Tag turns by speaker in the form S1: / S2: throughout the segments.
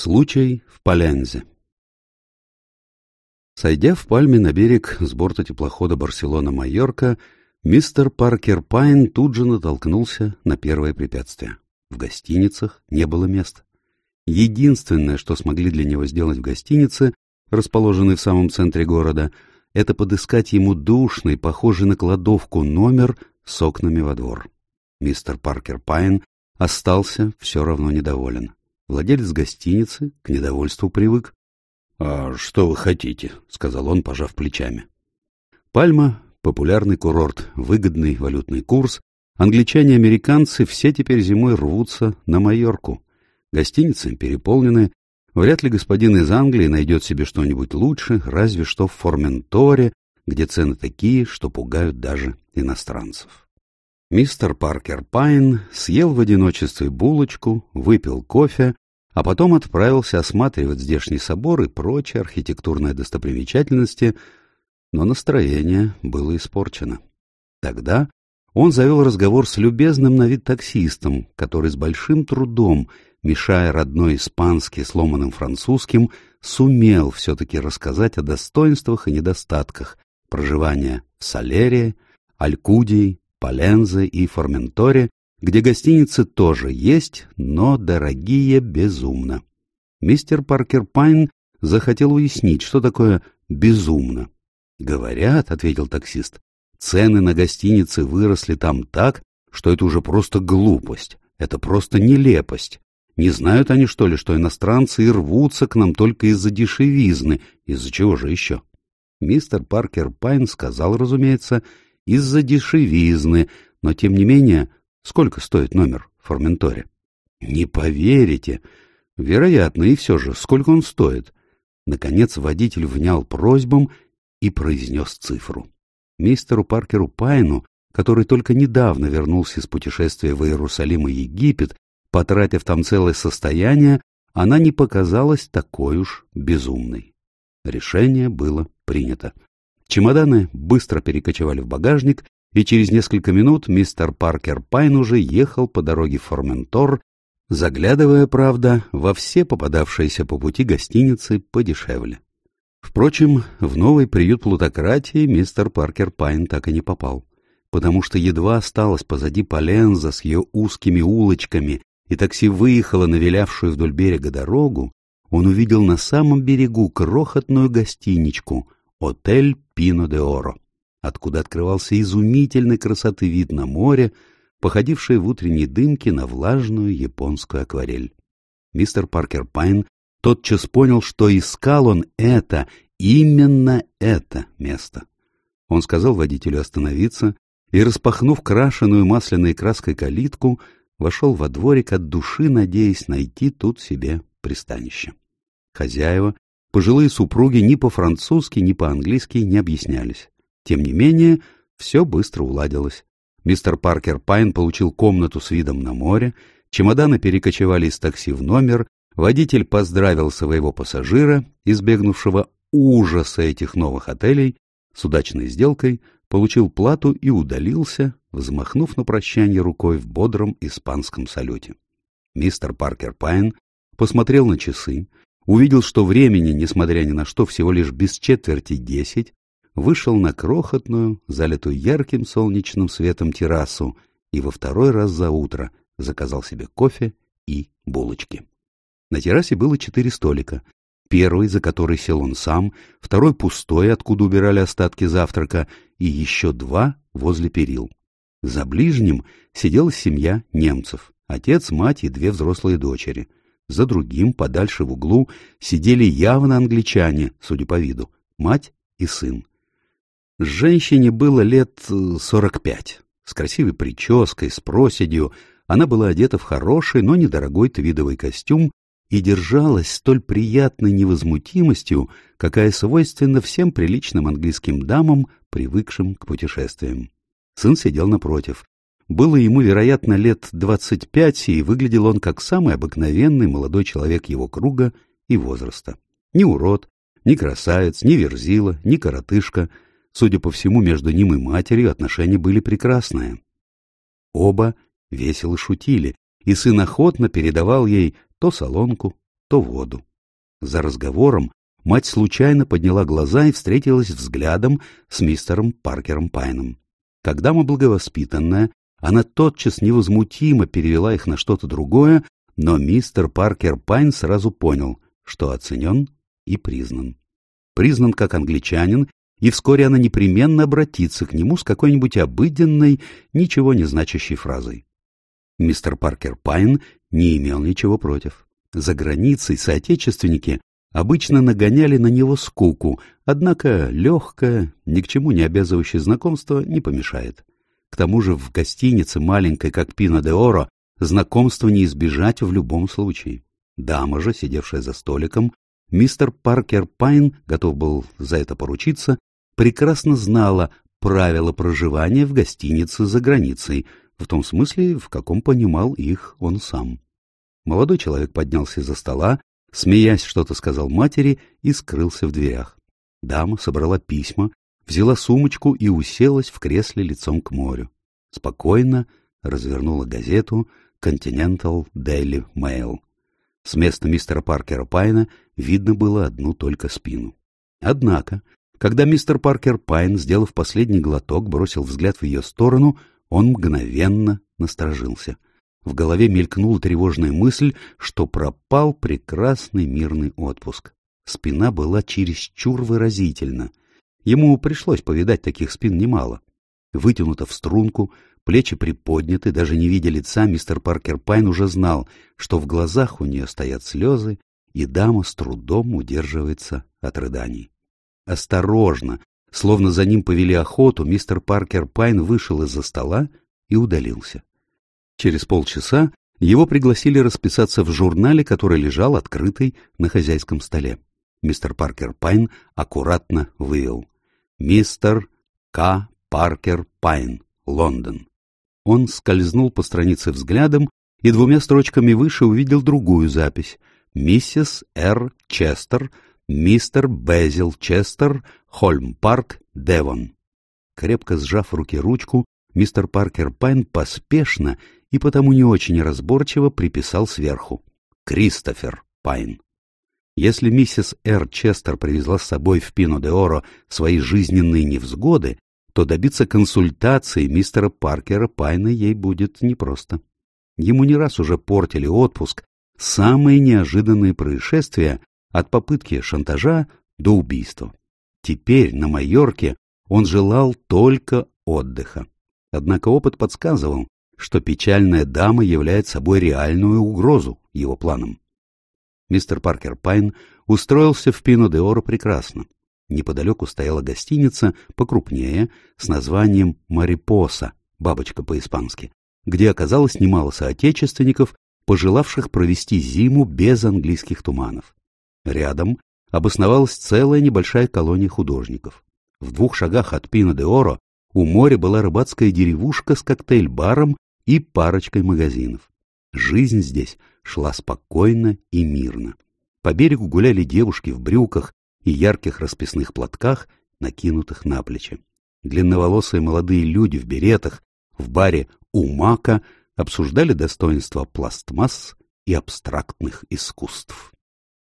S1: Случай в Полензе Сойдя в Пальме на берег с борта теплохода «Барселона-Майорка», мистер Паркер Пайн тут же натолкнулся на первое препятствие. В гостиницах не было места. Единственное, что смогли для него сделать в гостинице, расположенной в самом центре города, это подыскать ему душный, похожий на кладовку номер с окнами во двор. Мистер Паркер Пайн остался все равно недоволен. Владелец гостиницы к недовольству привык. — А что вы хотите? — сказал он, пожав плечами. Пальма — популярный курорт, выгодный валютный курс. Англичане и американцы все теперь зимой рвутся на Майорку. Гостиницы переполнены. Вряд ли господин из Англии найдет себе что-нибудь лучше, разве что в Форменторе, где цены такие, что пугают даже иностранцев. Мистер Паркер Пайн съел в одиночестве булочку, выпил кофе, а потом отправился осматривать здешний собор и прочие архитектурные достопримечательности, но настроение было испорчено. Тогда он завел разговор с любезным на вид таксистом, который с большим трудом, мешая родной испанский сломанным французским, сумел все-таки рассказать о достоинствах и недостатках проживания в Салерии, Алькудии, Палензе и Форменторе, где гостиницы тоже есть, но дорогие безумно. Мистер Паркер Пайн захотел уяснить, что такое «безумно». «Говорят», — ответил таксист, — «цены на гостиницы выросли там так, что это уже просто глупость, это просто нелепость. Не знают они, что ли, что иностранцы и рвутся к нам только из-за дешевизны, из-за чего же еще?» Мистер Паркер Пайн сказал, разумеется, — из-за дешевизны, но тем не менее, сколько стоит номер в Форменторе? Не поверите. Вероятно, и все же, сколько он стоит? Наконец водитель внял просьбам и произнес цифру. Мистеру Паркеру Пайну, который только недавно вернулся из путешествия в Иерусалим и Египет, потратив там целое состояние, она не показалась такой уж безумной. Решение было принято. Чемоданы быстро перекочевали в багажник, и через несколько минут мистер Паркер Пайн уже ехал по дороге в Форментор, заглядывая, правда, во все попадавшиеся по пути гостиницы подешевле. Впрочем, в новый приют плутократии мистер Паркер Пайн так и не попал, потому что едва осталось позади Поленза с ее узкими улочками, и такси выехало на вилявшую вдоль берега дорогу, он увидел на самом берегу крохотную гостиничку — отель Пино де Оро, откуда открывался изумительной красоты вид на море, походившее в утренней дымке на влажную японскую акварель. Мистер Паркер Пайн тотчас понял, что искал он это, именно это место. Он сказал водителю остановиться и, распахнув крашеную масляной краской калитку, вошел во дворик от души, надеясь найти тут себе пристанище. Хозяева Пожилые супруги ни по-французски, ни по-английски не объяснялись. Тем не менее, все быстро уладилось. Мистер Паркер Пайн получил комнату с видом на море, чемоданы перекочевали из такси в номер, водитель поздравил своего пассажира, избегнувшего ужаса этих новых отелей, с удачной сделкой, получил плату и удалился, взмахнув на прощание рукой в бодром испанском салюте. Мистер Паркер Пайн посмотрел на часы, увидел, что времени, несмотря ни на что, всего лишь без четверти десять, вышел на крохотную, залитую ярким солнечным светом террасу и во второй раз за утро заказал себе кофе и булочки. На террасе было четыре столика. Первый, за который сел он сам, второй пустой, откуда убирали остатки завтрака, и еще два возле перил. За ближним сидела семья немцев, отец, мать и две взрослые дочери — за другим, подальше в углу, сидели явно англичане, судя по виду, мать и сын. Женщине было лет э, сорок пять. С красивой прической, с проседью, она была одета в хороший, но недорогой твидовый костюм и держалась столь приятной невозмутимостью, какая свойственна всем приличным английским дамам, привыкшим к путешествиям. Сын сидел напротив, было ему, вероятно, лет двадцать пять, и выглядел он как самый обыкновенный молодой человек его круга и возраста. Ни урод, ни красавец, ни верзила, ни коротышка. Судя по всему, между ним и матерью отношения были прекрасные. Оба весело шутили, и сын охотно передавал ей то солонку, то воду. За разговором мать случайно подняла глаза и встретилась взглядом с мистером Паркером Пайном. Как дама благовоспитанная, она тотчас невозмутимо перевела их на что-то другое, но мистер Паркер Пайн сразу понял, что оценен и признан. Признан как англичанин, и вскоре она непременно обратится к нему с какой-нибудь обыденной, ничего не значащей фразой. Мистер Паркер Пайн не имел ничего против. За границей соотечественники обычно нагоняли на него скуку, однако легкое, ни к чему не обязывающее знакомство не помешает. К тому же в гостинице маленькой, как Пино де Оро, знакомства не избежать в любом случае. Дама же, сидевшая за столиком, мистер Паркер Пайн готов был за это поручиться, прекрасно знала правила проживания в гостинице за границей, в том смысле, в каком понимал их он сам. Молодой человек поднялся из-за стола, смеясь, что-то сказал матери и скрылся в дверях. Дама собрала письма, взяла сумочку и уселась в кресле лицом к морю. Спокойно развернула газету Continental Daily Mail. С места мистера Паркера Пайна видно было одну только спину. Однако, когда мистер Паркер Пайн, сделав последний глоток, бросил взгляд в ее сторону, он мгновенно насторожился. В голове мелькнула тревожная мысль, что пропал прекрасный мирный отпуск. Спина была чересчур выразительна. Ему пришлось повидать таких спин немало. Вытянута в струнку, плечи приподняты, даже не видя лица, мистер Паркер Пайн уже знал, что в глазах у нее стоят слезы, и дама с трудом удерживается от рыданий. Осторожно, словно за ним повели охоту, мистер Паркер Пайн вышел из-за стола и удалился. Через полчаса его пригласили расписаться в журнале, который лежал открытый на хозяйском столе. Мистер Паркер Пайн аккуратно вывел. «Мистер К. Паркер Пайн, Лондон». Он скользнул по странице взглядом и двумя строчками выше увидел другую запись. «Миссис Р. Честер, мистер Безил Честер, Хольм-парк, Девон». Крепко сжав в руке ручку, мистер Паркер Пайн поспешно и потому не очень разборчиво приписал сверху «Кристофер Пайн». Если миссис Р. Честер привезла с собой в Пино-де-Оро свои жизненные невзгоды, то добиться консультации мистера Паркера Пайна ей будет непросто. Ему не раз уже портили отпуск самые неожиданные происшествия от попытки шантажа до убийства. Теперь на Майорке он желал только отдыха. Однако опыт подсказывал, что печальная дама является собой реальную угрозу его планам. Мистер Паркер Пайн устроился в Пино-де-Оро прекрасно. Неподалеку стояла гостиница покрупнее с названием «Марипоса», бабочка по-испански, где оказалось немало соотечественников, пожелавших провести зиму без английских туманов. Рядом обосновалась целая небольшая колония художников. В двух шагах от Пино-де-Оро у моря была рыбацкая деревушка с коктейль-баром и парочкой магазинов. Жизнь здесь шла спокойно и мирно. По берегу гуляли девушки в брюках и ярких расписных платках, накинутых на плечи. Длинноволосые молодые люди в беретах в баре у Мака обсуждали достоинства пластмасс и абстрактных искусств.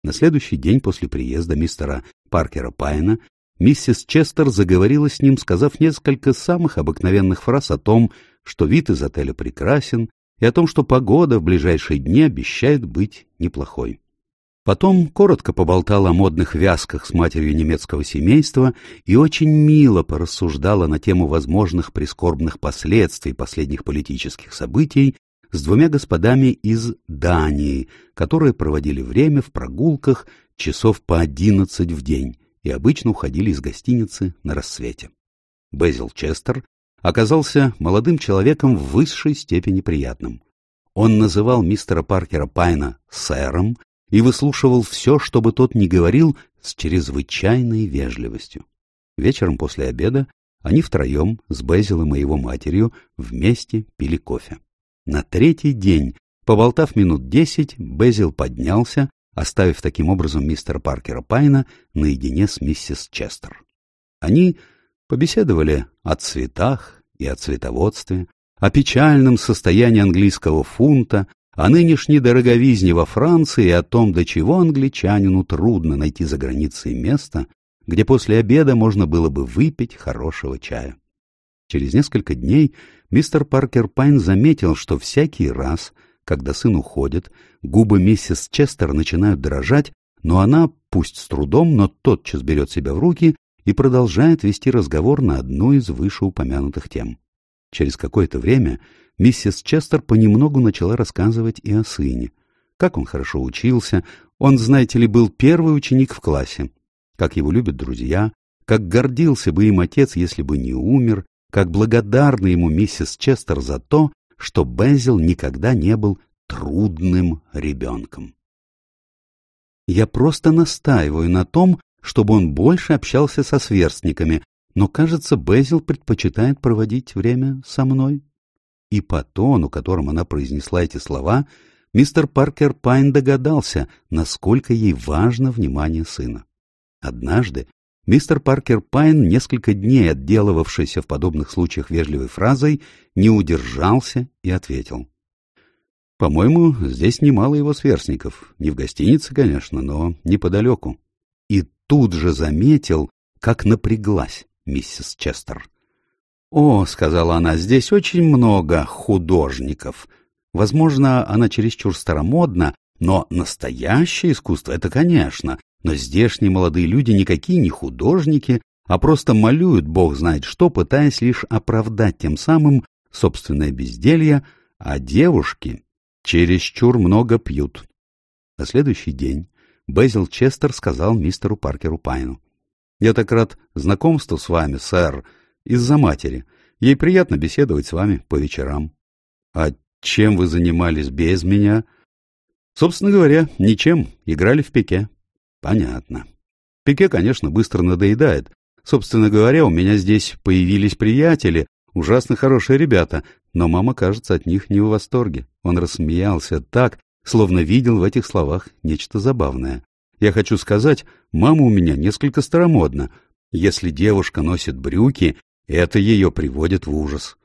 S1: На следующий день после приезда мистера Паркера Пайна миссис Честер заговорила с ним, сказав несколько самых обыкновенных фраз о том, что вид из отеля прекрасен, и о том, что погода в ближайшие дни обещает быть неплохой. Потом коротко поболтала о модных вязках с матерью немецкого семейства и очень мило порассуждала на тему возможных прискорбных последствий последних политических событий с двумя господами из Дании, которые проводили время в прогулках часов по одиннадцать в день и обычно уходили из гостиницы на рассвете. Безил Честер оказался молодым человеком в высшей степени приятным. Он называл мистера Паркера Пайна «сэром» и выслушивал все, что бы тот ни говорил, с чрезвычайной вежливостью. Вечером после обеда они втроем с Безилом и его матерью вместе пили кофе. На третий день, поболтав минут десять, Безил поднялся, оставив таким образом мистера Паркера Пайна наедине с миссис Честер. Они Побеседовали о цветах и о цветоводстве, о печальном состоянии английского фунта, о нынешней дороговизне во Франции и о том, до чего англичанину трудно найти за границей место, где после обеда можно было бы выпить хорошего чая. Через несколько дней мистер Паркер Пайн заметил, что всякий раз, когда сын уходит, губы миссис Честер начинают дрожать, но она, пусть с трудом, но тотчас берет себя в руки и продолжает вести разговор на одну из вышеупомянутых тем. Через какое-то время миссис Честер понемногу начала рассказывать и о сыне. Как он хорошо учился, он, знаете ли, был первый ученик в классе, как его любят друзья, как гордился бы им отец, если бы не умер, как благодарна ему миссис Честер за то, что Безил никогда не был трудным ребенком. Я просто настаиваю на том, чтобы он больше общался со сверстниками, но, кажется, Безил предпочитает проводить время со мной. И по тону, которым она произнесла эти слова, мистер Паркер Пайн догадался, насколько ей важно внимание сына. Однажды мистер Паркер Пайн, несколько дней отделывавшийся в подобных случаях вежливой фразой, не удержался и ответил. «По-моему, здесь немало его сверстников. Не в гостинице, конечно, но неподалеку». Тут же заметил, как напряглась миссис Честер. «О, — сказала она, — здесь очень много художников. Возможно, она чересчур старомодна, но настоящее искусство — это, конечно, но здешние молодые люди никакие не художники, а просто малюют бог знает что, пытаясь лишь оправдать тем самым собственное безделье, а девушки чересчур много пьют. На следующий день Безил Честер сказал мистеру Паркеру Пайну. «Я так рад знакомству с вами, сэр, из-за матери. Ей приятно беседовать с вами по вечерам». «А чем вы занимались без меня?» «Собственно говоря, ничем. Играли в пике». Понятно. Пике, конечно, быстро надоедает. Собственно говоря, у меня здесь появились приятели, ужасно хорошие ребята, но мама, кажется, от них не в восторге. Он рассмеялся так, словно видел в этих словах нечто забавное. Я хочу сказать, мама у меня несколько старомодна. Если девушка носит брюки, это ее приводит в ужас.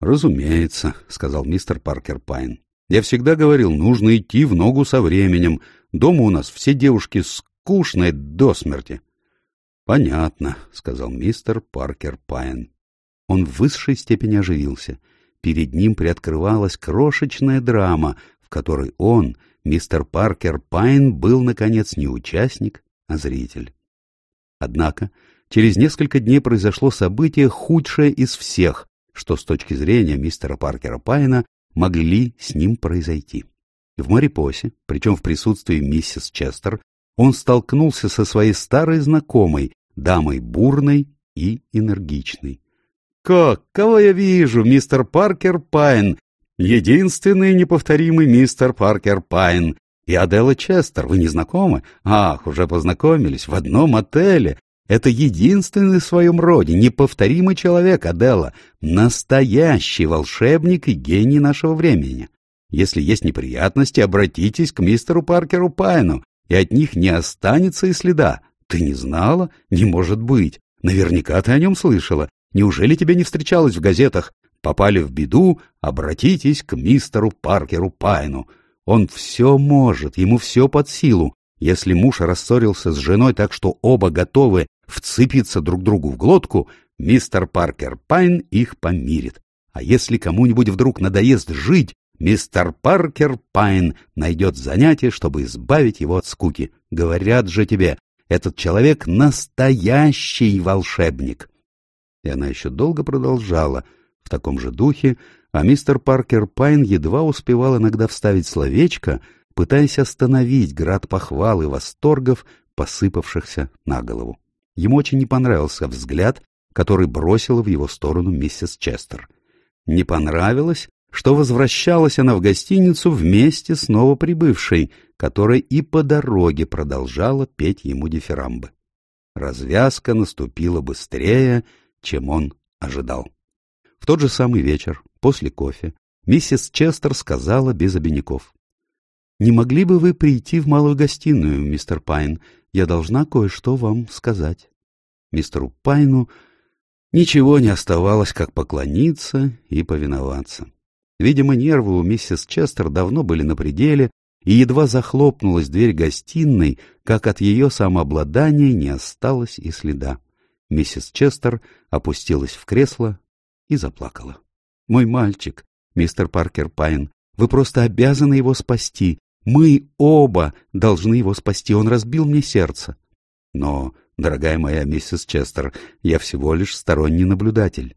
S1: «Разумеется», — сказал мистер Паркер Пайн. «Я всегда говорил, нужно идти в ногу со временем. Дома у нас все девушки скучные до смерти. — Понятно, — сказал мистер Паркер Пайн. Он в высшей степени оживился. Перед ним приоткрывалась крошечная драма, которой он, мистер Паркер Пайн, был, наконец, не участник, а зритель. Однако через несколько дней произошло событие худшее из всех, что с точки зрения мистера Паркера Пайна могли с ним произойти. В Марипосе, причем в присутствии миссис Честер, он столкнулся со своей старой знакомой, дамой бурной и энергичной. «Как? Кого я вижу? Мистер Паркер Пайн! Единственный неповторимый мистер Паркер Пайн! И Адела Честер, вы не знакомы? Ах, уже познакомились в одном отеле. Это единственный в своем роде, неповторимый человек, Адела, настоящий волшебник и гений нашего времени. Если есть неприятности, обратитесь к мистеру Паркеру Пайну, и от них не останется и следа. Ты не знала? Не может быть. Наверняка ты о нем слышала. Неужели тебе не встречалось в газетах? Попали в беду? Обратитесь к мистеру Паркеру Пайну. Он все может, ему все под силу. Если муж рассорился с женой так, что оба готовы вцепиться друг другу в глотку, мистер Паркер Пайн их помирит. А если кому-нибудь вдруг надоест жить, Мистер Паркер Пайн найдет занятие, чтобы избавить его от скуки. Говорят же тебе, этот человек настоящий волшебник. И она еще долго продолжала в таком же духе, а мистер Паркер Пайн едва успевал иногда вставить словечко, пытаясь остановить град похвал и восторгов, посыпавшихся на голову. Ему очень не понравился взгляд, который бросила в его сторону миссис Честер. Не понравилось, что возвращалась она в гостиницу вместе с новоприбывшей, которая и по дороге продолжала петь ему дифирамбы. Развязка наступила быстрее, чем он ожидал. В тот же самый вечер, после кофе, миссис Честер сказала без обиняков. — Не могли бы вы прийти в малую гостиную, мистер Пайн? Я должна кое-что вам сказать. Мистеру Пайну ничего не оставалось, как поклониться и повиноваться. Видимо, нервы у миссис Честер давно были на пределе, и едва захлопнулась дверь гостиной, как от ее самообладания не осталось и следа. Миссис Честер опустилась в кресло и заплакала. — Мой мальчик, мистер Паркер Пайн, вы просто обязаны его спасти. Мы оба должны его спасти. Он разбил мне сердце. Но, дорогая моя миссис Честер, я всего лишь сторонний наблюдатель.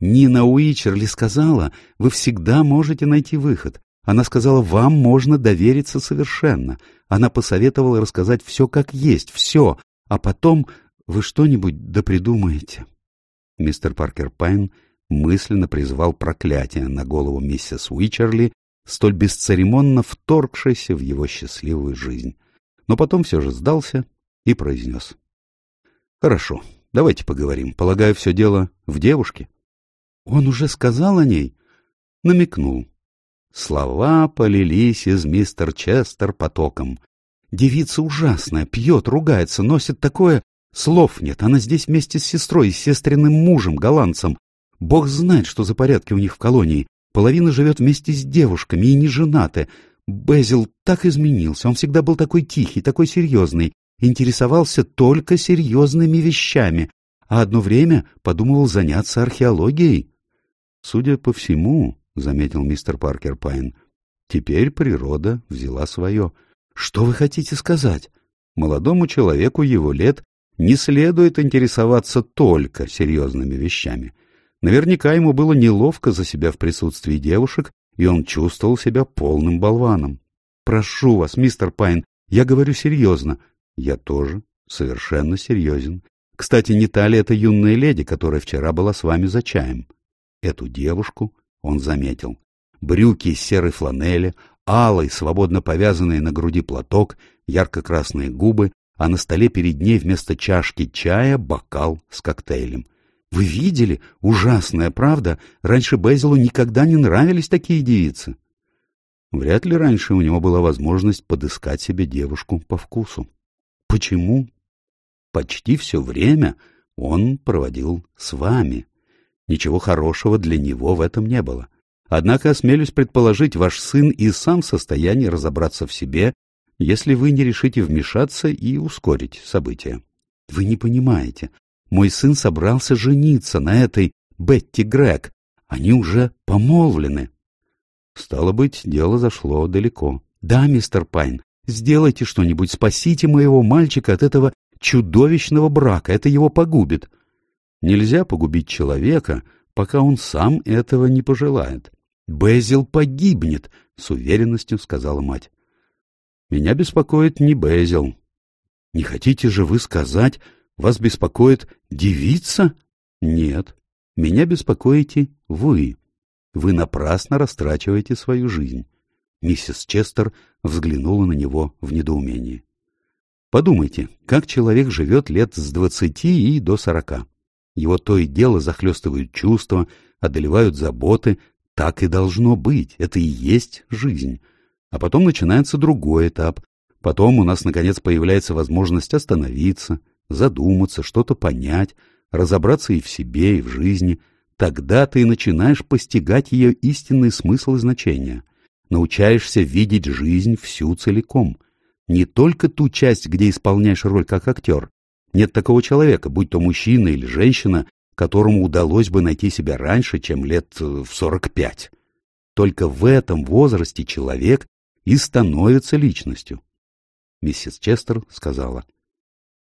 S1: Нина Уичерли сказала, вы всегда можете найти выход. Она сказала, вам можно довериться совершенно. Она посоветовала рассказать все как есть, все, а потом вы что-нибудь допридумаете. Мистер Паркер Пайн мысленно призвал проклятие на голову миссис Уичерли, столь бесцеремонно вторгшейся в его счастливую жизнь. Но потом все же сдался и произнес. — Хорошо, давайте поговорим. Полагаю, все дело в девушке. Он уже сказал о ней? Намекнул. Слова полились из мистер Честер потоком. Девица ужасная, пьет, ругается, носит такое... Слов нет, она здесь вместе с сестрой и сестренным мужем, голландцем. Бог знает, что за порядки у них в колонии. Половина живет вместе с девушками и не женаты. Безил так изменился, он всегда был такой тихий, такой серьезный, интересовался только серьезными вещами, а одно время подумывал заняться археологией. Судя по всему, — заметил мистер Паркер Пайн, — теперь природа взяла свое. Что вы хотите сказать? Молодому человеку его лет не следует интересоваться только серьезными вещами. Наверняка ему было неловко за себя в присутствии девушек, и он чувствовал себя полным болваном. «Прошу вас, мистер Пайн, я говорю серьезно». «Я тоже совершенно серьезен. Кстати, не та ли это юная леди, которая вчера была с вами за чаем?» Эту девушку он заметил. Брюки из серой фланели, алый, свободно повязанный на груди платок, ярко-красные губы, а на столе перед ней вместо чашки чая бокал с коктейлем. Вы видели? Ужасная правда. Раньше Безилу никогда не нравились такие девицы. Вряд ли раньше у него была возможность подыскать себе девушку по вкусу. Почему? Почти все время он проводил с вами. Ничего хорошего для него в этом не было. Однако, осмелюсь предположить, ваш сын и сам в состоянии разобраться в себе, если вы не решите вмешаться и ускорить события. Вы не понимаете. Мой сын собрался жениться на этой Бетти Грег. Они уже помолвлены. Стало быть, дело зашло далеко. Да, мистер Пайн, сделайте что-нибудь, спасите моего мальчика от этого чудовищного брака, это его погубит. Нельзя погубить человека, пока он сам этого не пожелает. Безил погибнет, с уверенностью сказала мать. Меня беспокоит не Безил. Не хотите же вы сказать, вас беспокоит девица? Нет, меня беспокоите вы. Вы напрасно растрачиваете свою жизнь. Миссис Честер взглянула на него в недоумении. Подумайте, как человек живет лет с двадцати и до сорока. Его то и дело захлестывают чувства, одолевают заботы. Так и должно быть, это и есть жизнь. А потом начинается другой этап. Потом у нас, наконец, появляется возможность остановиться, задуматься, что-то понять, разобраться и в себе, и в жизни. Тогда ты и начинаешь постигать ее истинный смысл и значение. Научаешься видеть жизнь всю целиком. Не только ту часть, где исполняешь роль как актер, нет такого человека, будь то мужчина или женщина, которому удалось бы найти себя раньше, чем лет э, в сорок пять. Только в этом возрасте человек и становится личностью. Миссис Честер сказала,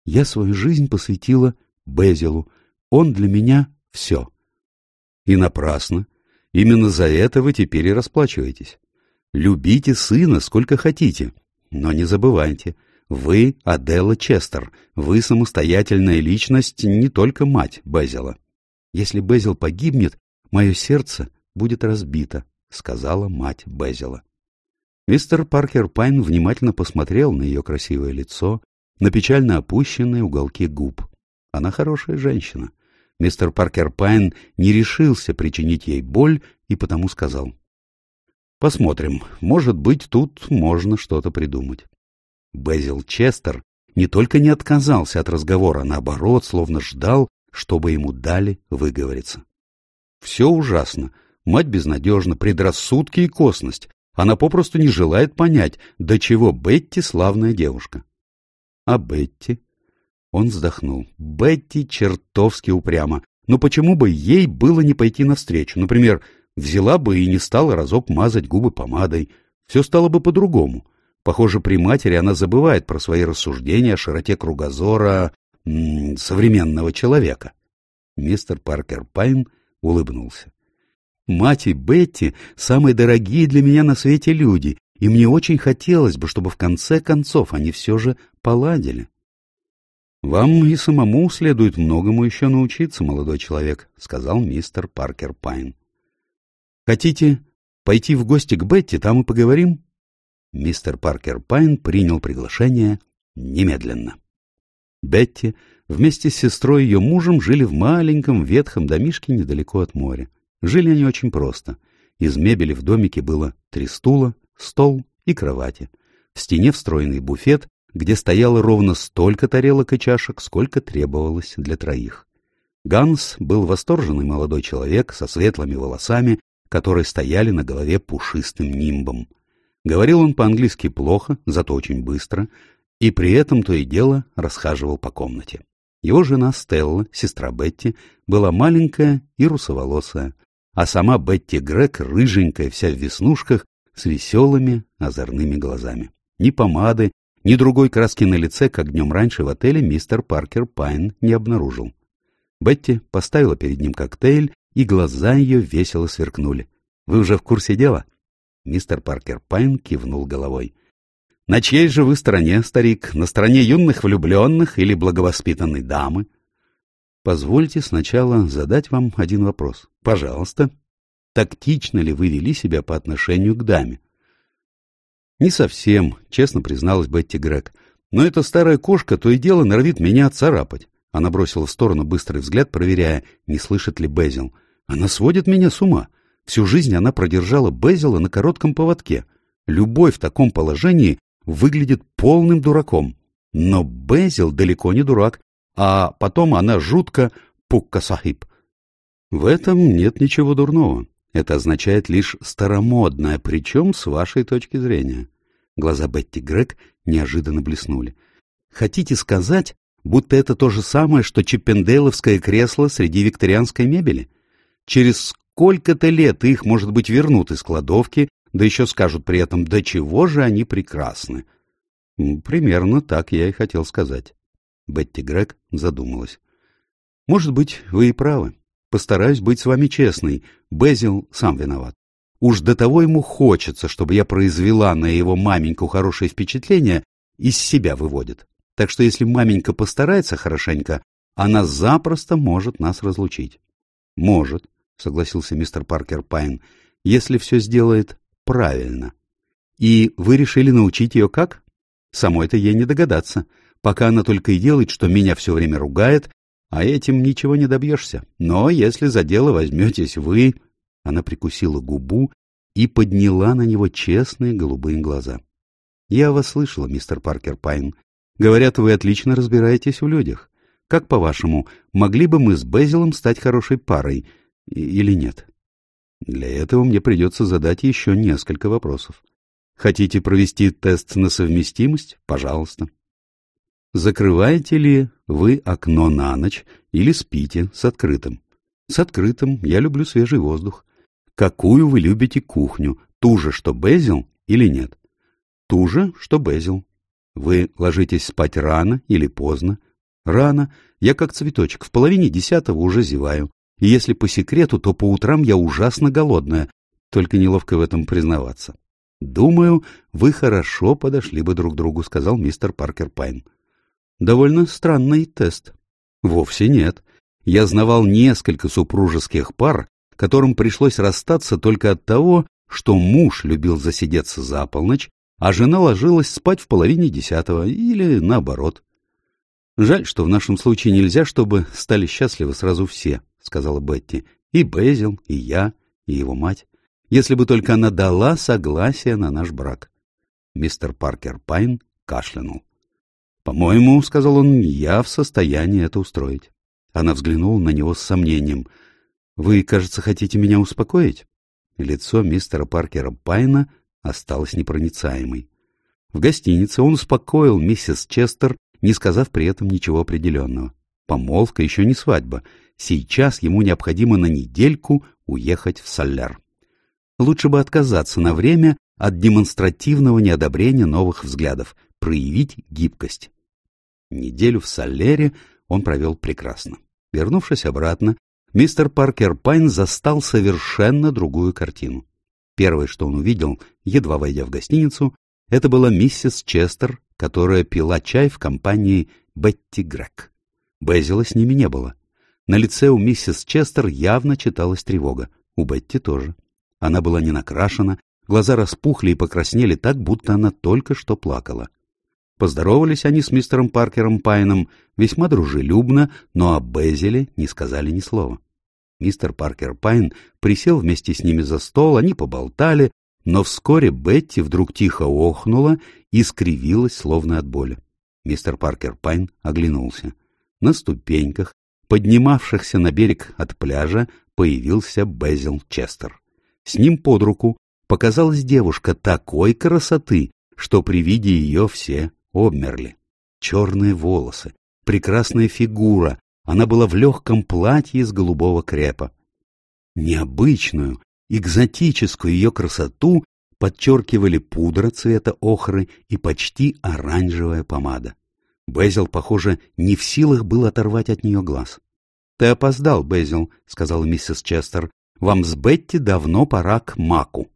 S1: «Я свою жизнь посвятила Безилу. Он для меня все». И напрасно. Именно за это вы теперь и расплачиваетесь. Любите сына сколько хотите, но не забывайте, вы Адела Честер. Вы самостоятельная личность, не только мать Безила. Если Безил погибнет, мое сердце будет разбито, сказала мать Безила. Мистер Паркер Пайн внимательно посмотрел на ее красивое лицо, на печально опущенные уголки губ. Она хорошая женщина. Мистер Паркер Пайн не решился причинить ей боль и потому сказал. «Посмотрим. Может быть, тут можно что-то придумать». Безил Честер не только не отказался от разговора, наоборот, словно ждал, чтобы ему дали выговориться. Все ужасно, Мать безнадежна, предрассудки и косность. Она попросту не желает понять, до чего Бетти славная девушка. А Бетти? Он вздохнул. Бетти чертовски упряма. Но почему бы ей было не пойти навстречу? Например, взяла бы и не стала разок мазать губы помадой. Все стало бы по-другому. Похоже, при матери она забывает про свои рассуждения о широте кругозора м -м, современного человека. Мистер Паркер Пайн улыбнулся. Мать и Бетти — самые дорогие для меня на свете люди, и мне очень хотелось бы, чтобы в конце концов они все же поладили. — Вам и самому следует многому еще научиться, молодой человек, — сказал мистер Паркер Пайн. — Хотите пойти в гости к Бетти, там и поговорим? Мистер Паркер Пайн принял приглашение немедленно. Бетти вместе с сестрой и ее мужем жили в маленьком ветхом домишке недалеко от моря. Жили они очень просто. Из мебели в домике было три стула, стол и кровати. В стене встроенный буфет, где стояло ровно столько тарелок и чашек, сколько требовалось для троих. Ганс был восторженный молодой человек со светлыми волосами, которые стояли на голове пушистым нимбом. Говорил он по-английски плохо, зато очень быстро, и при этом то и дело расхаживал по комнате. Его жена Стелла, сестра Бетти, была маленькая и русоволосая, а сама Бетти Грег, рыженькая, вся в веснушках, с веселыми озорными глазами. Ни помады, ни другой краски на лице, как днем раньше в отеле, мистер Паркер Пайн не обнаружил. Бетти поставила перед ним коктейль, и глаза ее весело сверкнули. — Вы уже в курсе дела? — Мистер Паркер Пайн кивнул головой. — На чьей же вы стороне, старик? На стороне юных влюбленных или благовоспитанной дамы? — Позвольте сначала задать вам один вопрос. Пожалуйста. Тактично ли вы вели себя по отношению к даме? — Не совсем, честно призналась Бетти Грег. Но эта старая кошка то и дело норовит меня царапать. Она бросила в сторону быстрый взгляд, проверяя, не слышит ли Безил. Она сводит меня с ума. Всю жизнь она продержала Безила на коротком поводке. Любой в таком положении выглядит полным дураком. Но Безил далеко не дурак, а потом она жутко пукка-сахиб. В этом нет ничего дурного. Это означает лишь старомодное, причем с вашей точки зрения. Глаза Бетти Грег неожиданно блеснули. Хотите сказать, будто это то же самое, что чиппендейловское кресло среди викторианской мебели? Через сколько-то лет их, может быть, вернут из кладовки, да еще скажут при этом, до чего же они прекрасны. Примерно так я и хотел сказать. Бетти Грег задумалась. Может быть, вы и правы. Постараюсь быть с вами честной. Безил сам виноват. Уж до того ему хочется, чтобы я произвела на его маменьку хорошее впечатление, из себя выводит. Так что если маменька постарается хорошенько, она запросто может нас разлучить. Может. — согласился мистер Паркер Пайн, — если все сделает правильно. И вы решили научить ее как? Самой-то ей не догадаться, пока она только и делает, что меня все время ругает, а этим ничего не добьешься. Но если за дело возьметесь вы... Она прикусила губу и подняла на него честные голубые глаза. — Я вас слышала, мистер Паркер Пайн. Говорят, вы отлично разбираетесь в людях. Как, по-вашему, могли бы мы с Безилом стать хорошей парой — или нет? Для этого мне придется задать еще несколько вопросов. Хотите провести тест на совместимость? Пожалуйста. Закрываете ли вы окно на ночь или спите с открытым? С открытым. Я люблю свежий воздух. Какую вы любите кухню? Ту же, что Безил или нет? Ту же, что Безил. Вы ложитесь спать рано или поздно? Рано. Я как цветочек. В половине десятого уже зеваю. И если по секрету, то по утрам я ужасно голодная, только неловко в этом признаваться. «Думаю, вы хорошо подошли бы друг другу», — сказал мистер Паркер Пайн. «Довольно странный тест». «Вовсе нет. Я знавал несколько супружеских пар, которым пришлось расстаться только от того, что муж любил засидеться за полночь, а жена ложилась спать в половине десятого или наоборот. Жаль, что в нашем случае нельзя, чтобы стали счастливы сразу все сказала Бетти. «И Безил, и я, и его мать. Если бы только она дала согласие на наш брак». Мистер Паркер Пайн кашлянул. «По-моему, — сказал он, — я в состоянии это устроить». Она взглянула на него с сомнением. «Вы, кажется, хотите меня успокоить? Лицо мистера Паркера Пайна осталось непроницаемой. В гостинице он успокоил миссис Честер, не сказав при этом ничего определенного. Помолвка еще не свадьба. Сейчас ему необходимо на недельку уехать в Солляр. Лучше бы отказаться на время от демонстративного неодобрения новых взглядов, проявить гибкость. Неделю в Соллере он провел прекрасно. Вернувшись обратно, мистер Паркер Пайн застал совершенно другую картину. Первое, что он увидел, едва войдя в гостиницу, это была миссис Честер, которая пила чай в компании Бетти Грег. Безила с ними не было. На лице у миссис Честер явно читалась тревога, у Бетти тоже. Она была не накрашена, глаза распухли и покраснели так, будто она только что плакала. Поздоровались они с мистером Паркером Пайном весьма дружелюбно, но о Безеле не сказали ни слова. Мистер Паркер Пайн присел вместе с ними за стол, они поболтали, но вскоре Бетти вдруг тихо охнула и скривилась, словно от боли. Мистер Паркер Пайн оглянулся. На ступеньках, поднимавшихся на берег от пляжа, появился Безил Честер. С ним под руку показалась девушка такой красоты, что при виде ее все обмерли. Черные волосы, прекрасная фигура, она была в легком платье из голубого крепа. Необычную, экзотическую ее красоту подчеркивали пудра цвета охры и почти оранжевая помада. Безил, похоже, не в силах был оторвать от нее глаз. — Ты опоздал, Безил, — сказала миссис Честер. — Вам с Бетти давно пора к маку.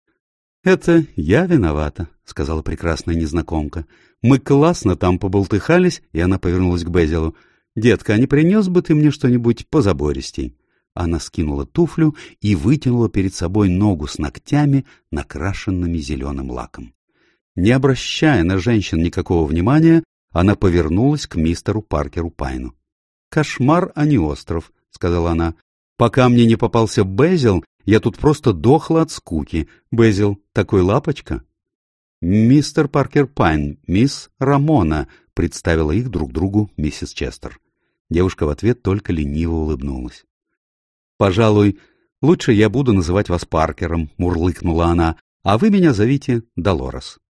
S1: — Это я виновата, — сказала прекрасная незнакомка. Мы классно там поболтыхались, и она повернулась к Безилу. «Детка, а не принес бы ты мне что-нибудь позабористей?» Она скинула туфлю и вытянула перед собой ногу с ногтями, накрашенными зеленым лаком. Не обращая на женщин никакого внимания, она повернулась к мистеру Паркеру Пайну. «Кошмар, а не остров», — сказала она. «Пока мне не попался Безил, я тут просто дохла от скуки. Безил такой лапочка». «Мистер Паркер Пайн, мисс Рамона», — представила их друг другу миссис Честер. Девушка в ответ только лениво улыбнулась. «Пожалуй, лучше я буду называть вас Паркером», — мурлыкнула она, «а вы меня зовите Долорес».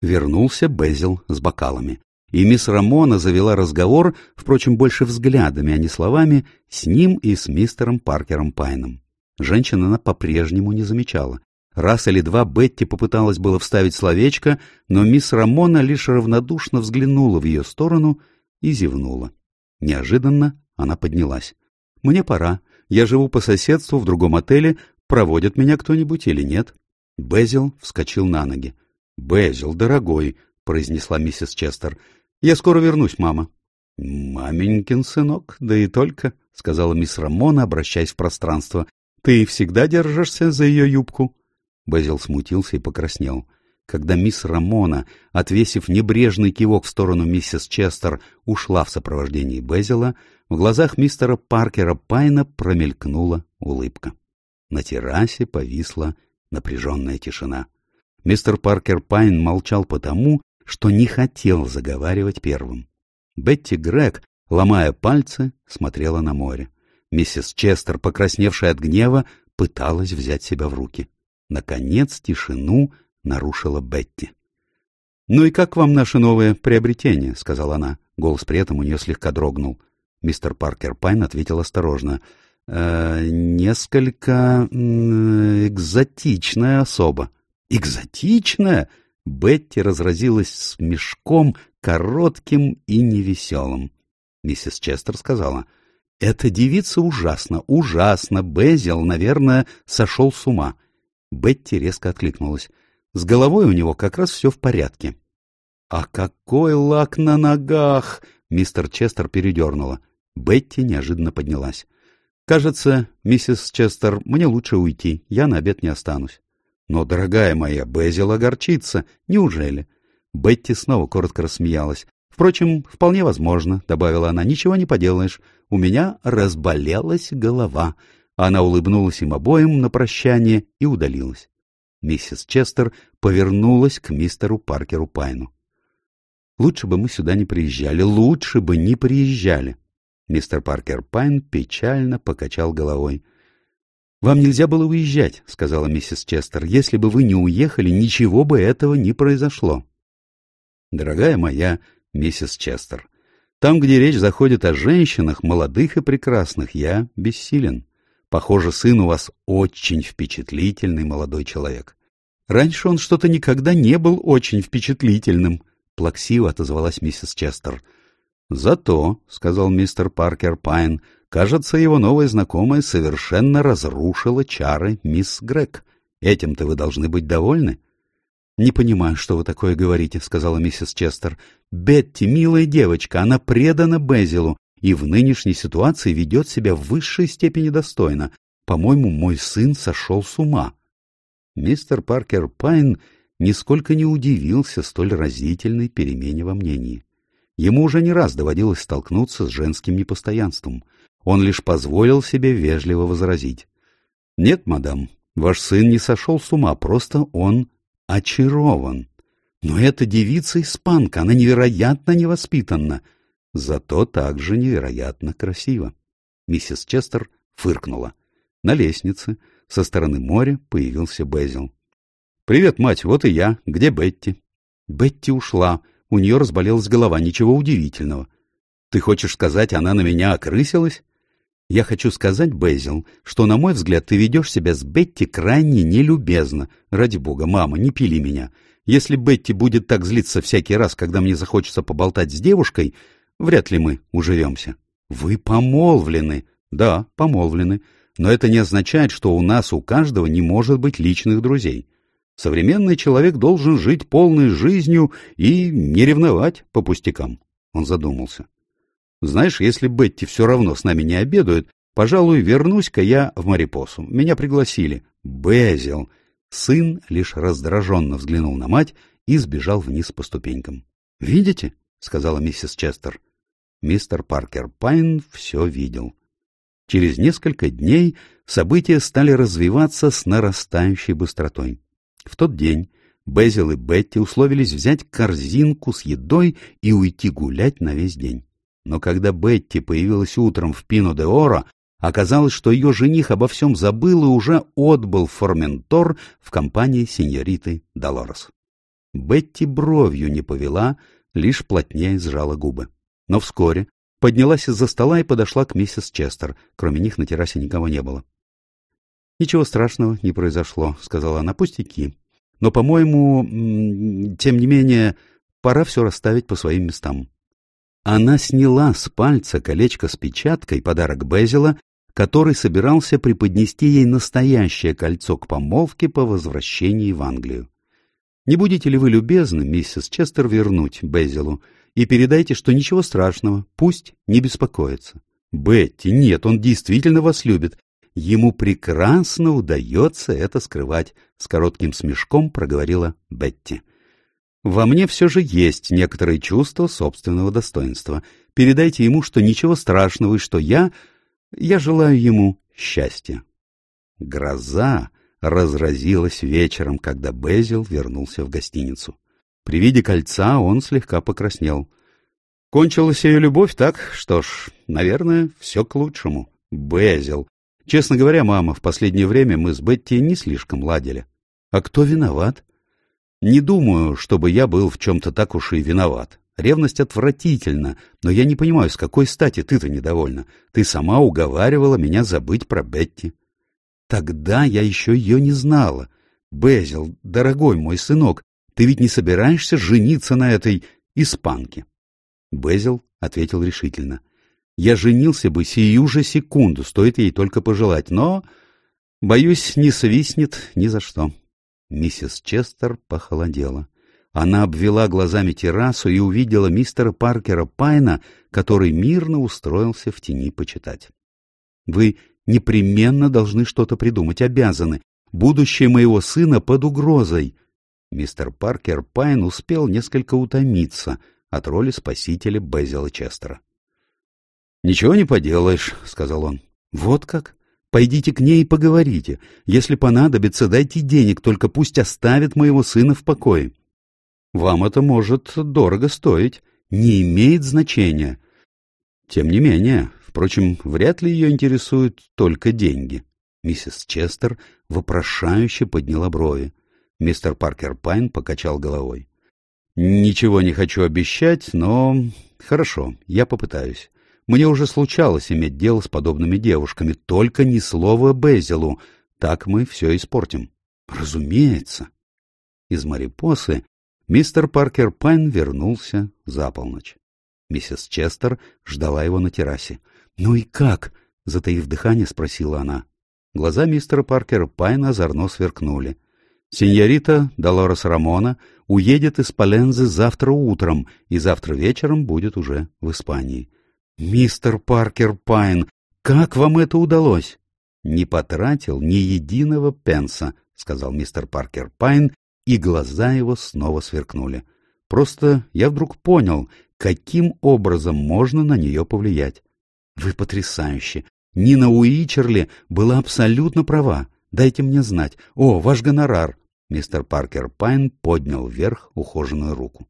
S1: Вернулся Безил с бокалами, и мисс Рамона завела разговор, впрочем, больше взглядами, а не словами, с ним и с мистером Паркером Пайном. Женщина она по-прежнему не замечала. Раз или два Бетти попыталась было вставить словечко, но мисс Рамона лишь равнодушно взглянула в ее сторону и зевнула. Неожиданно она поднялась. «Мне пора. Я живу по соседству в другом отеле. Проводит меня кто-нибудь или нет?» Безил вскочил на ноги. «Безил, дорогой», — произнесла миссис Честер, — «я скоро вернусь, мама». «Маменькин сынок, да и только», — сказала мисс Рамона, обращаясь в пространство. «Ты всегда держишься за ее юбку?» Безил смутился и покраснел. Когда мисс Рамона, отвесив небрежный кивок в сторону миссис Честер, ушла в сопровождении Безила, в глазах мистера Паркера Пайна промелькнула улыбка. На террасе повисла напряженная тишина. Мистер Паркер Пайн молчал потому, что не хотел заговаривать первым. Бетти Грег, ломая пальцы, смотрела на море. Миссис Честер, покрасневшая от гнева, пыталась взять себя в руки. Наконец тишину нарушила Бетти. «Ну и как вам наше новое приобретение?» — сказала она. Голос при этом у нее слегка дрогнул. Мистер Паркер Пайн ответил осторожно. «Э, «Несколько экзотичная особа». «Экзотичная?» Бетти разразилась смешком, коротким и невеселым. Миссис Честер сказала, «Эта девица ужасно, ужасно. Безил, наверное, сошел с ума. Бетти резко откликнулась. С головой у него как раз все в порядке. «А какой лак на ногах!» — мистер Честер передернула. Бетти неожиданно поднялась. «Кажется, миссис Честер, мне лучше уйти, я на обед не останусь». «Но, дорогая моя, Безил огорчится. Неужели?» Бетти снова коротко рассмеялась. «Впрочем, вполне возможно», — добавила она, — «ничего не поделаешь. У меня разболелась голова. Она улыбнулась им обоим на прощание и удалилась. Миссис Честер повернулась к мистеру Паркеру Пайну. «Лучше бы мы сюда не приезжали, лучше бы не приезжали!» Мистер Паркер Пайн печально покачал головой. «Вам нельзя было уезжать», — сказала миссис Честер. «Если бы вы не уехали, ничего бы этого не произошло». «Дорогая моя миссис Честер, там, где речь заходит о женщинах, молодых и прекрасных, я бессилен. Похоже, сын у вас очень впечатлительный молодой человек. Раньше он что-то никогда не был очень впечатлительным», — плаксиво отозвалась миссис Честер. «Зато», — сказал мистер Паркер Пайн, — Кажется, его новая знакомая совершенно разрушила чары мисс Грег. Этим-то вы должны быть довольны. — Не понимаю, что вы такое говорите, — сказала миссис Честер. — Бетти, милая девочка, она предана Безилу и в нынешней ситуации ведет себя в высшей степени достойно. По-моему, мой сын сошел с ума. Мистер Паркер Пайн нисколько не удивился столь разительной перемене во мнении. Ему уже не раз доводилось столкнуться с женским непостоянством — он лишь позволил себе вежливо возразить. — Нет, мадам, ваш сын не сошел с ума, просто он очарован. Но эта девица-испанка, она невероятно невоспитанна, зато также невероятно красива. Миссис Честер фыркнула. На лестнице со стороны моря появился Безил. — Привет, мать, вот и я. Где Бетти? Бетти ушла. У нее разболелась голова, ничего удивительного. Ты хочешь сказать, она на меня окрысилась? Я хочу сказать, Безил, что, на мой взгляд, ты ведешь себя с Бетти крайне нелюбезно. Ради бога, мама, не пили меня. Если Бетти будет так злиться всякий раз, когда мне захочется поболтать с девушкой, вряд ли мы уживемся. Вы помолвлены. Да, помолвлены. Но это не означает, что у нас у каждого не может быть личных друзей. Современный человек должен жить полной жизнью и не ревновать по пустякам. Он задумался. Знаешь, если Бетти все равно с нами не обедает, пожалуй, вернусь-ка я в Марипосу. Меня пригласили. Безил. Сын лишь раздраженно взглянул на мать и сбежал вниз по ступенькам. «Видите?» — сказала миссис Честер. Мистер Паркер Пайн все видел. Через несколько дней события стали развиваться с нарастающей быстротой. В тот день Безил и Бетти условились взять корзинку с едой и уйти гулять на весь день. Но когда Бетти появилась утром в Пино-де-Оро, оказалось, что ее жених обо всем забыл и уже отбыл Форментор в компании сеньориты Долорес. Бетти бровью не повела, лишь плотнее сжала губы. Но вскоре поднялась из-за стола и подошла к миссис Честер. Кроме них на террасе никого не было. — Ничего страшного не произошло, — сказала она, — пустяки. Но, по-моему, тем не менее, пора все расставить по своим местам. Она сняла с пальца колечко с печаткой, подарок Безила, который собирался преподнести ей настоящее кольцо к помолвке по возвращении в Англию. Не будете ли вы любезны, миссис Честер, вернуть Безилу и передайте, что ничего страшного, пусть не беспокоится. Бетти, нет, он действительно вас любит. Ему прекрасно удается это скрывать, — с коротким смешком проговорила Бетти. Во мне все же есть некоторое чувство собственного достоинства. Передайте ему, что ничего страшного и что я... Я желаю ему счастья. Гроза разразилась вечером, когда Безил вернулся в гостиницу. При виде кольца он слегка покраснел. Кончилась ее любовь, так? Что ж, наверное, все к лучшему. Безил. Честно говоря, мама, в последнее время мы с Бетти не слишком ладили. А кто виноват? Не думаю, чтобы я был в чем-то так уж и виноват. Ревность отвратительна, но я не понимаю, с какой стати ты-то недовольна. Ты сама уговаривала меня забыть про Бетти. Тогда я еще ее не знала. Безил, дорогой мой сынок, ты ведь не собираешься жениться на этой испанке? Безил ответил решительно. Я женился бы сию же секунду, стоит ей только пожелать, но, боюсь, не свистнет ни за что. Миссис Честер похолодела. Она обвела глазами террасу и увидела мистера Паркера Пайна, который мирно устроился в тени почитать. — Вы непременно должны что-то придумать, обязаны. Будущее моего сына под угрозой. Мистер Паркер Пайн успел несколько утомиться от роли спасителя Безила Честера. — Ничего не поделаешь, — сказал он. — Вот как? Пойдите к ней и поговорите. Если понадобится, дайте денег, только пусть оставит моего сына в покое. Вам это может дорого стоить. Не имеет значения. Тем не менее, впрочем, вряд ли ее интересуют только деньги. Миссис Честер вопрошающе подняла брови. Мистер Паркер Пайн покачал головой. «Ничего не хочу обещать, но... Хорошо, я попытаюсь. Мне уже случалось иметь дело с подобными девушками, только ни слова Безилу. Так мы все испортим». «Разумеется». Из Марипосы мистер Паркер Пайн вернулся за полночь. Миссис Честер ждала его на террасе. «Ну и как?» — затаив дыхание, спросила она. Глаза мистера Паркера Пайна озорно сверкнули. Сеньорита Долорес Рамона уедет из Палензы завтра утром и завтра вечером будет уже в Испании. «Мистер Паркер Пайн, как вам это удалось?» «Не потратил ни единого пенса», — сказал мистер Паркер Пайн, и глаза его снова сверкнули. «Просто я вдруг понял, каким образом можно на нее повлиять. Вы потрясающе! Нина Уичерли была абсолютно права. Дайте мне знать. О, ваш гонорар. Мистер Паркер Пайн поднял вверх ухоженную руку.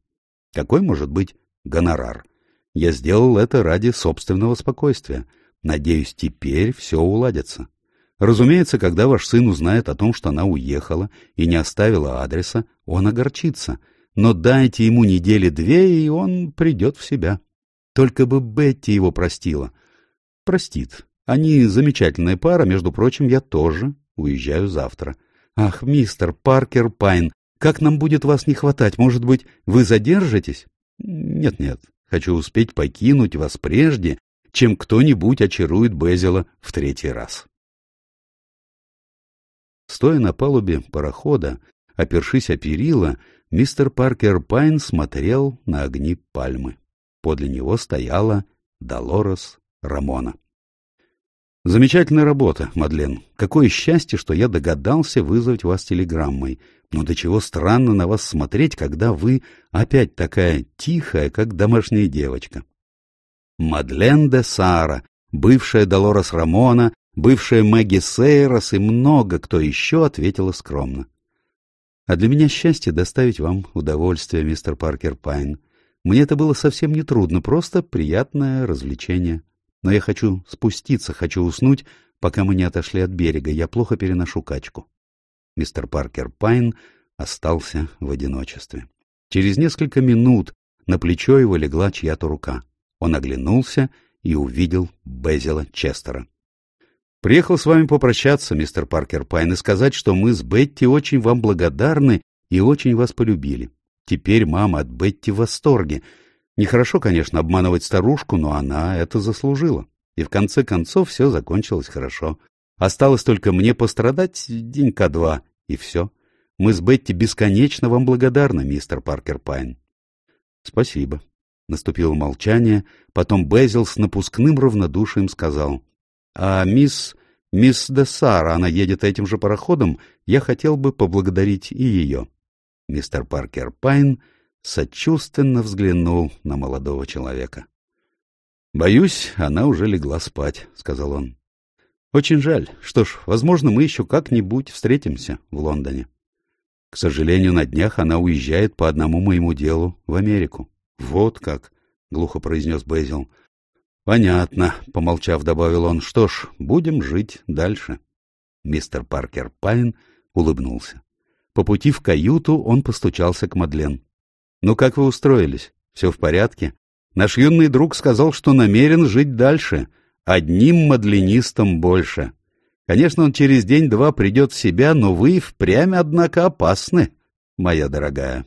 S1: Какой может быть гонорар? Я сделал это ради собственного спокойствия. Надеюсь, теперь все уладится. Разумеется, когда ваш сын узнает о том, что она уехала и не оставила адреса, он огорчится. Но дайте ему недели две, и он придет в себя. Только бы Бетти его простила. Простит. Они замечательная пара, между прочим, я тоже уезжаю завтра. «Ах, мистер Паркер Пайн, как нам будет вас не хватать? Может быть, вы задержитесь?» «Нет-нет, хочу успеть покинуть вас прежде, чем кто-нибудь очарует Безила в третий раз». Стоя на палубе парохода, опершись о перила, мистер Паркер Пайн смотрел на огни пальмы. Подле него стояла Долорес Рамона. Замечательная работа, Мадлен. Какое счастье, что я догадался вызвать вас телеграммой. Но до чего странно на вас смотреть, когда вы опять такая тихая, как домашняя девочка. Мадлен де Сара, бывшая Долорес Рамона, бывшая Мэгги Сейрос и много кто еще ответила скромно. А для меня счастье доставить вам удовольствие, мистер Паркер Пайн. Мне это было совсем не трудно, просто приятное развлечение. Но я хочу спуститься, хочу уснуть, пока мы не отошли от берега. Я плохо переношу качку. Мистер Паркер Пайн остался в одиночестве. Через несколько минут на плечо его легла чья-то рука. Он оглянулся и увидел Безила Честера. «Приехал с вами попрощаться, мистер Паркер Пайн, и сказать, что мы с Бетти очень вам благодарны и очень вас полюбили. Теперь мама от Бетти в восторге. Нехорошо, конечно, обманывать старушку, но она это заслужила. И в конце концов все закончилось хорошо. Осталось только мне пострадать денька-два, и все. Мы с Бетти бесконечно вам благодарны, мистер Паркер Пайн. Спасибо. Наступило молчание, потом Безил с напускным равнодушием сказал. А мисс... мисс де Сара, она едет этим же пароходом, я хотел бы поблагодарить и ее. Мистер Паркер Пайн сочувственно взглянул на молодого человека. «Боюсь, она уже легла спать», — сказал он. «Очень жаль. Что ж, возможно, мы еще как-нибудь встретимся в Лондоне. К сожалению, на днях она уезжает по одному моему делу в Америку». «Вот как», — глухо произнес Бейзил. «Понятно», — помолчав, добавил он. «Что ж, будем жить дальше». Мистер Паркер Пайн улыбнулся. По пути в каюту он постучался к Мадлен. «Ну как вы устроились? Все в порядке?» Наш юный друг сказал, что намерен жить дальше, одним мадлинистом больше. Конечно, он через день-два придет в себя, но вы впрямь, однако, опасны, моя дорогая.